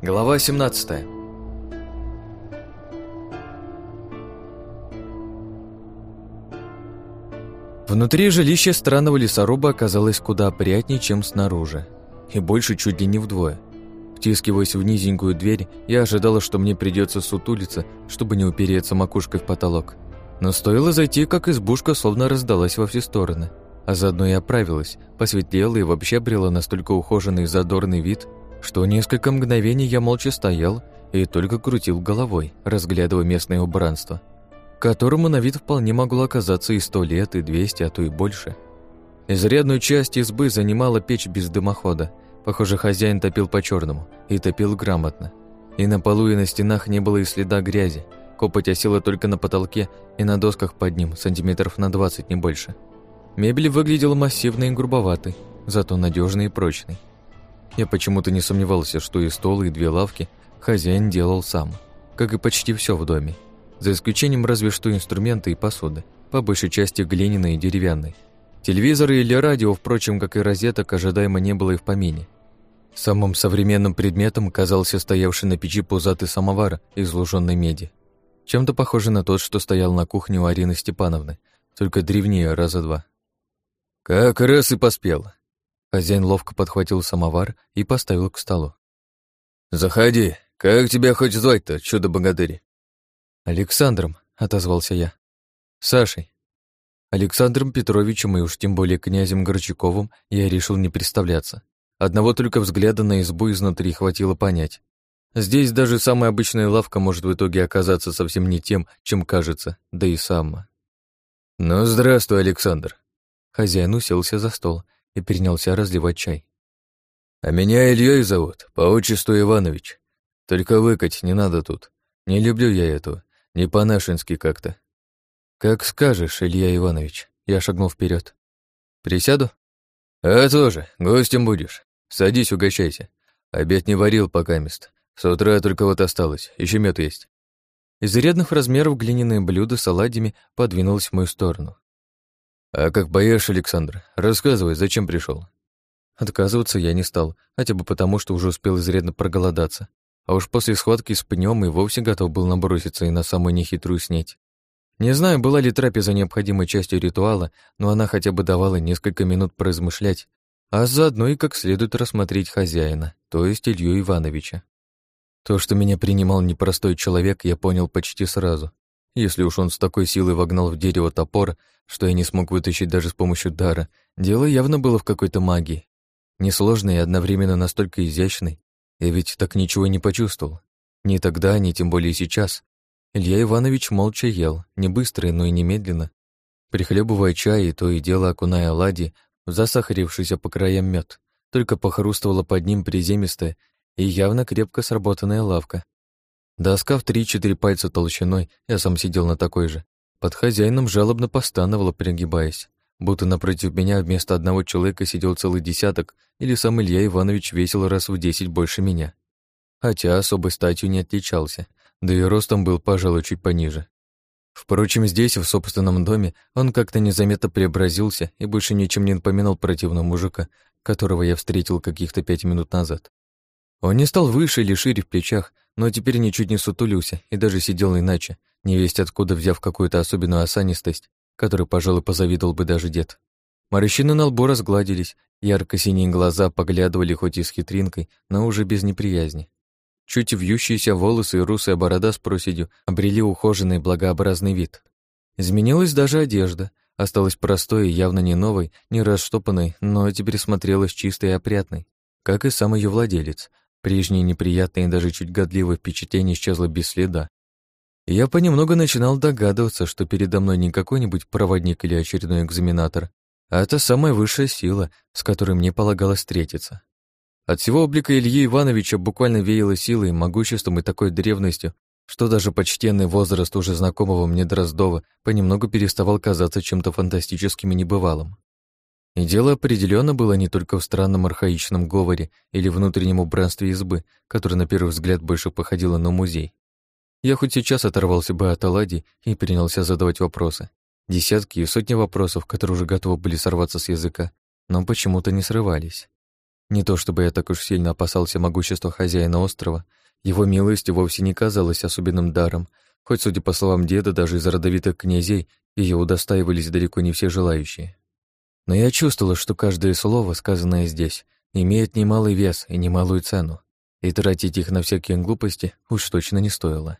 Глава 17 Внутри жилища странного лесоруба оказалось куда приятнее, чем снаружи. И больше чуть ли не вдвое. Втискиваясь в низенькую дверь, я ожидала, что мне придется сутулиться, чтобы не упереться макушкой в потолок. Но стоило зайти, как избушка словно раздалась во все стороны. А заодно и оправилась, посветлела и вообще обрела настолько ухоженный и задорный вид, что несколько мгновений я молча стоял и только крутил головой, разглядывая местное убранство – которому на вид вполне могло оказаться и сто лет, и двести, а то и больше. Изрядную часть избы занимала печь без дымохода. Похоже, хозяин топил по черному и топил грамотно. И на полу, и на стенах не было и следа грязи. Копоть осела только на потолке и на досках под ним, сантиметров на двадцать не больше. Мебель выглядела массивной и грубоватой, зато надежной и прочной. Я почему-то не сомневался, что и стол, и две лавки хозяин делал сам, как и почти все в доме за исключением разве что инструменты и посуды, по большей части глиняной и деревянной. Телевизора или радио, впрочем, как и розеток, ожидаемо не было и в помине. Самым современным предметом оказался стоявший на печи пузатый самовар из луженной меди. Чем-то похожий на тот, что стоял на кухне у Арины Степановны, только древнее раза два. «Как раз и поспел!» Хозяин ловко подхватил самовар и поставил к столу. «Заходи. Как тебя хоть звать-то, чудо-богатырь?» «Александром», — отозвался я. «Сашей». Александром Петровичем и уж тем более князем Горчаковым я решил не представляться. Одного только взгляда на избу изнутри хватило понять. Здесь даже самая обычная лавка может в итоге оказаться совсем не тем, чем кажется, да и сама. «Ну, здравствуй, Александр». Хозяин уселся за стол и перенялся разливать чай. «А меня Ильей зовут, по отчеству Иванович. Только выкать не надо тут. Не люблю я этого. Не по-нашенски как-то. Как скажешь, Илья Иванович. Я шагнул вперед. Присяду? А тоже, гостем будешь. Садись, угощайся. Обед не варил пока мест. С утра только вот осталось, еще мед есть. Из рядных размеров глиняное блюдо с оладьями подвинулось в мою сторону. «А как поешь, Александр? Рассказывай, зачем пришел? Отказываться я не стал, хотя бы потому, что уже успел изрядно проголодаться а уж после схватки с пнем и вовсе готов был наброситься и на самую нехитрую снеть. Не знаю, была ли трапеза необходимой частью ритуала, но она хотя бы давала несколько минут поразмышлять, а заодно и как следует рассмотреть хозяина, то есть Илью Ивановича. То, что меня принимал непростой человек, я понял почти сразу. Если уж он с такой силой вогнал в дерево топор, что я не смог вытащить даже с помощью дара, дело явно было в какой-то магии. Несложной и одновременно настолько изящной, я ведь так ничего не почувствовал. Ни тогда, ни тем более сейчас. Илья Иванович молча ел, не быстро, но и немедленно, прихлебывая чай и то и дело окуная оладьи в засахарившийся по краям мед. Только похрустывала под ним приземистая и явно крепко сработанная лавка. Доска в три-четыре пальца толщиной, я сам сидел на такой же. Под хозяином жалобно постановала, перегибаясь будто напротив меня вместо одного человека сидел целый десяток, или сам Илья Иванович весил раз в десять больше меня. Хотя особой статью не отличался, да и ростом был, пожалуй, чуть пониже. Впрочем, здесь, в собственном доме, он как-то незаметно преобразился и больше ничем не напоминал противного мужика, которого я встретил каких-то пять минут назад. Он не стал выше или шире в плечах, но теперь ничуть не сутулился и даже сидел иначе, невесть откуда взяв какую-то особенную осанистость который, пожалуй, позавидовал бы даже дед. Морщины на лбу разгладились, ярко-синие глаза поглядывали хоть и с хитринкой, но уже без неприязни. Чуть вьющиеся волосы и русая борода с проседью обрели ухоженный благообразный вид. Изменилась даже одежда, осталась простой и явно не новой, не расштопанной, но теперь смотрелась чистой и опрятной, как и сам ее владелец. Прежнее неприятное и даже чуть годливое впечатление исчезло без следа, я понемногу начинал догадываться, что передо мной не какой-нибудь проводник или очередной экзаменатор, а это самая высшая сила, с которой мне полагалось встретиться. От всего облика Ильи Ивановича буквально веяло силой, могуществом и такой древностью, что даже почтенный возраст уже знакомого мне Дроздова понемногу переставал казаться чем-то фантастическим и небывалым. И дело определенно было не только в странном архаичном говоре или внутреннем убранстве избы, которое на первый взгляд больше походило на музей. Я хоть сейчас оторвался бы от оладий и принялся задавать вопросы. Десятки и сотни вопросов, которые уже готовы были сорваться с языка, но почему-то не срывались. Не то чтобы я так уж сильно опасался могущества хозяина острова, его милость вовсе не казалась особенным даром, хоть, судя по словам деда, даже из родовитых князей ее удостаивались далеко не все желающие. Но я чувствовала, что каждое слово, сказанное здесь, имеет немалый вес и немалую цену, и тратить их на всякие глупости уж точно не стоило.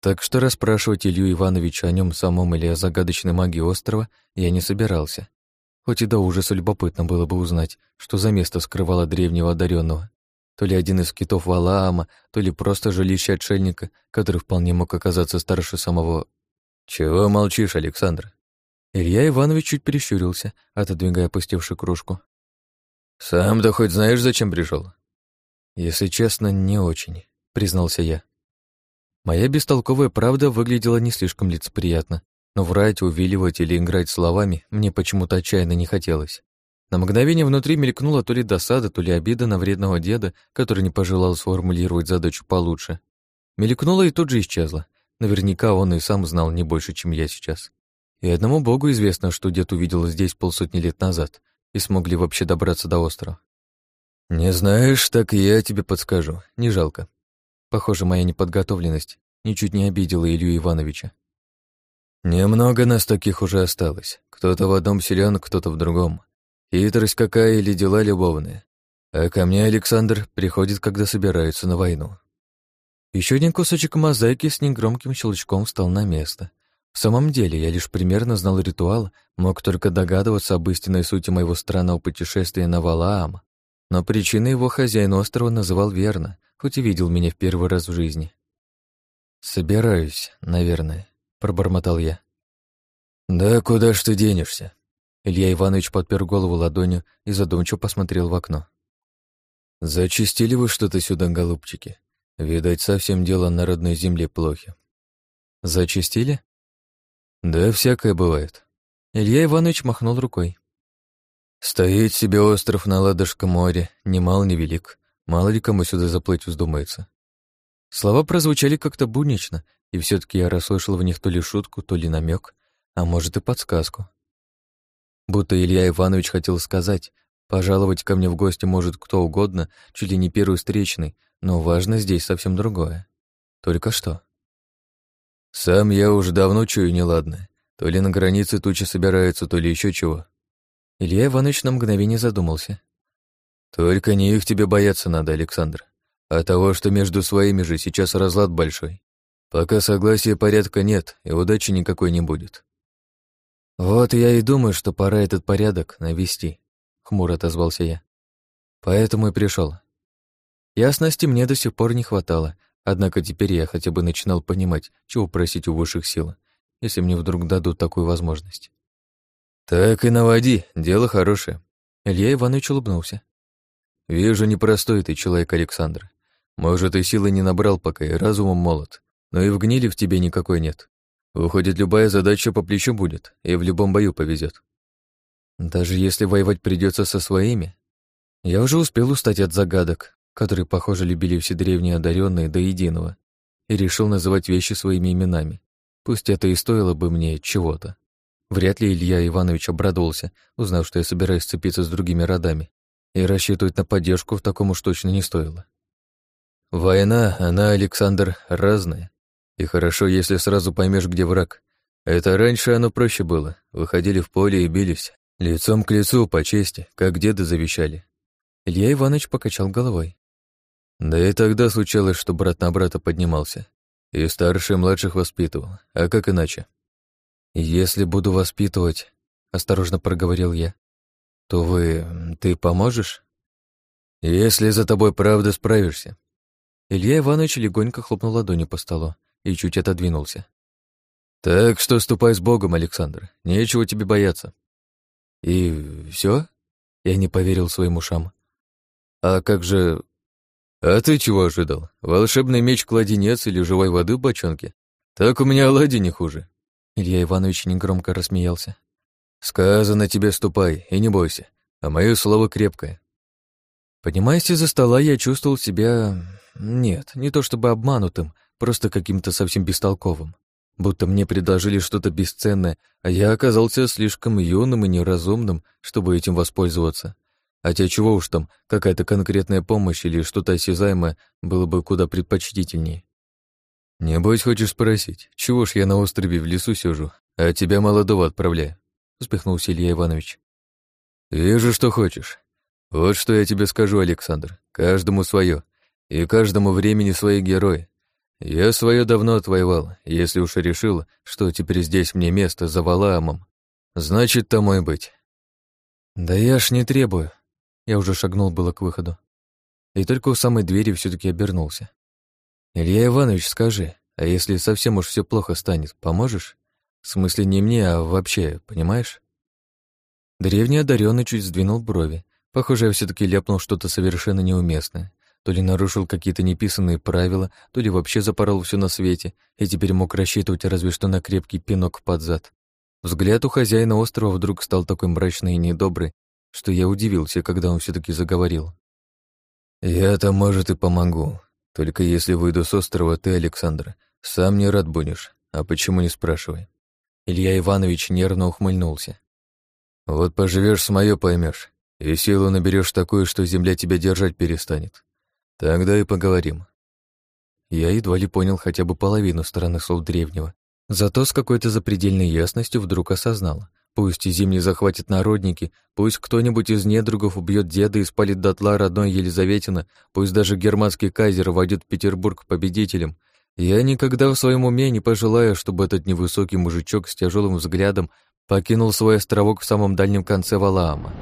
Так что расспрашивать Илью Ивановича о нем самом или о загадочной магии острова я не собирался. Хоть и до ужаса любопытно было бы узнать, что за место скрывало древнего одаренного. То ли один из китов Валаама, то ли просто жилище отшельника, который вполне мог оказаться старше самого... «Чего молчишь, Александр?» Илья Иванович чуть прищурился, отодвигая опустевшую кружку. «Сам-то хоть знаешь, зачем пришел? «Если честно, не очень», — признался я. Моя бестолковая правда выглядела не слишком лицеприятно, но врать, увиливать или играть словами мне почему-то отчаянно не хотелось. На мгновение внутри мелькнула то ли досада, то ли обида на вредного деда, который не пожелал сформулировать задачу получше. Мелькнула и тут же исчезла. Наверняка он и сам знал не больше, чем я сейчас. И одному богу известно, что дед увидел здесь полсотни лет назад и смогли вообще добраться до острова. «Не знаешь, так и я тебе подскажу, не жалко». Похоже, моя неподготовленность ничуть не обидела Илью Ивановича. Немного нас таких уже осталось. Кто-то в одном силен, кто-то в другом. Хитрость какая или дела любовные. А ко мне Александр приходит, когда собирается на войну. Еще один кусочек мозаики с негромким щелчком встал на место. В самом деле, я лишь примерно знал ритуал, мог только догадываться об истинной сути моего странного путешествия на Валаам, но причиной его хозяин острова называл верно, хоть и видел меня в первый раз в жизни. «Собираюсь, наверное», — пробормотал я. «Да куда ж ты денешься?» Илья Иванович подпер голову ладонью и задумчиво посмотрел в окно. «Зачистили вы что-то сюда, голубчики? Видать, совсем дело на родной земле плохи». «Зачистили?» «Да, всякое бывает». Илья Иванович махнул рукой. «Стоит себе остров на Ладожском море, ни мал, ни велик. Мало ли кому сюда заплыть вздумается». Слова прозвучали как-то буднично, и все таки я расслышал в них то ли шутку, то ли намек, а может и подсказку. Будто Илья Иванович хотел сказать, пожаловать ко мне в гости может кто угодно, чуть ли не первый встречный, но важно здесь совсем другое. Только что. Сам я уже давно чую неладное. То ли на границе тучи собираются, то ли еще чего. Илья Иванович на мгновение задумался. Только не их тебе бояться надо, Александр, а того, что между своими же сейчас разлад большой. Пока согласия порядка нет, и удачи никакой не будет. Вот я и думаю, что пора этот порядок навести, хмуро отозвался я. Поэтому и пришел. Ясности мне до сих пор не хватало, однако теперь я хотя бы начинал понимать, чего просить у высших сил, если мне вдруг дадут такую возможность. «Так и наводи, дело хорошее». Илья Иванович улыбнулся. «Вижу, непростой ты человек, Александр. Может, и силы не набрал пока, и разумом молод, но и в гнили в тебе никакой нет. Выходит, любая задача по плечу будет, и в любом бою повезет. Даже если воевать придется со своими. Я уже успел устать от загадок, которые, похоже, любили все древние одаренные до единого, и решил называть вещи своими именами. Пусть это и стоило бы мне чего-то. Вряд ли Илья Иванович обрадовался, узнав, что я собираюсь сцепиться с другими родами, и рассчитывать на поддержку в таком уж точно не стоило. Война, она, Александр, разная. И хорошо, если сразу поймешь, где враг. Это раньше оно проще было. Выходили в поле и бились. Лицом к лицу, по чести, как деды завещали. Илья Иванович покачал головой. Да и тогда случалось, что брат на брата поднимался. И старший младших воспитывал. А как иначе? «Если буду воспитывать», — осторожно проговорил я, — «то вы... ты поможешь?» «Если за тобой правда справишься». Илья Иванович легонько хлопнул ладонью по столу и чуть отодвинулся. «Так что ступай с Богом, Александр, нечего тебе бояться». «И все? Я не поверил своим ушам. «А как же...» «А ты чего ожидал? Волшебный меч-кладенец или живой воды в бочонке? Так у меня оладьи не хуже». Илья Иванович негромко рассмеялся. «Сказано тебе, ступай, и не бойся, а мое слово крепкое». Поднимаясь из-за стола, я чувствовал себя... Нет, не то чтобы обманутым, просто каким-то совсем бестолковым. Будто мне предложили что-то бесценное, а я оказался слишком юным и неразумным, чтобы этим воспользоваться. Хотя чего уж там, какая-то конкретная помощь или что-то осязаемое было бы куда предпочтительнее. «Небось, хочешь спросить, чего ж я на острове в лесу сижу, а тебя молодого отправляю?» — успехнулся Илья Иванович. «Вижу, что хочешь. Вот что я тебе скажу, Александр. Каждому свое, и каждому времени свои герои. Я свое давно отвоевал, если уж решил, что теперь здесь мне место за Валаамом, значит, тому и быть». «Да я ж не требую». Я уже шагнул было к выходу. И только у самой двери все таки обернулся. «Илья Иванович, скажи, а если совсем уж все плохо станет, поможешь? В смысле не мне, а вообще, понимаешь?» Древний одаренный чуть сдвинул брови. Похоже, я все таки ляпнул что-то совершенно неуместное. То ли нарушил какие-то неписанные правила, то ли вообще запорол все на свете, и теперь мог рассчитывать разве что на крепкий пинок под зад. Взгляд у хозяина острова вдруг стал такой мрачный и недобрый, что я удивился, когда он все таки заговорил. «Я-то, может, и помогу, только если выйду с острова, ты, Александр, сам не рад будешь. А почему не спрашивай? Илья Иванович нервно ухмыльнулся. Вот поживешь с моё поймешь, и силу наберешь такую, что земля тебя держать перестанет. Тогда и поговорим. Я едва ли понял хотя бы половину стороны слов древнего, зато с какой-то запредельной ясностью вдруг осознал. Пусть зимний захватит народники, пусть кто-нибудь из недругов убьет деда и спалит дотла родной Елизаветина, пусть даже германский кайзер войдет в Петербург победителем. Я никогда в своем уме не пожелаю, чтобы этот невысокий мужичок с тяжелым взглядом покинул свой островок в самом дальнем конце Валаама.